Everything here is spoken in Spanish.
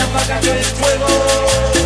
apagas el fuego.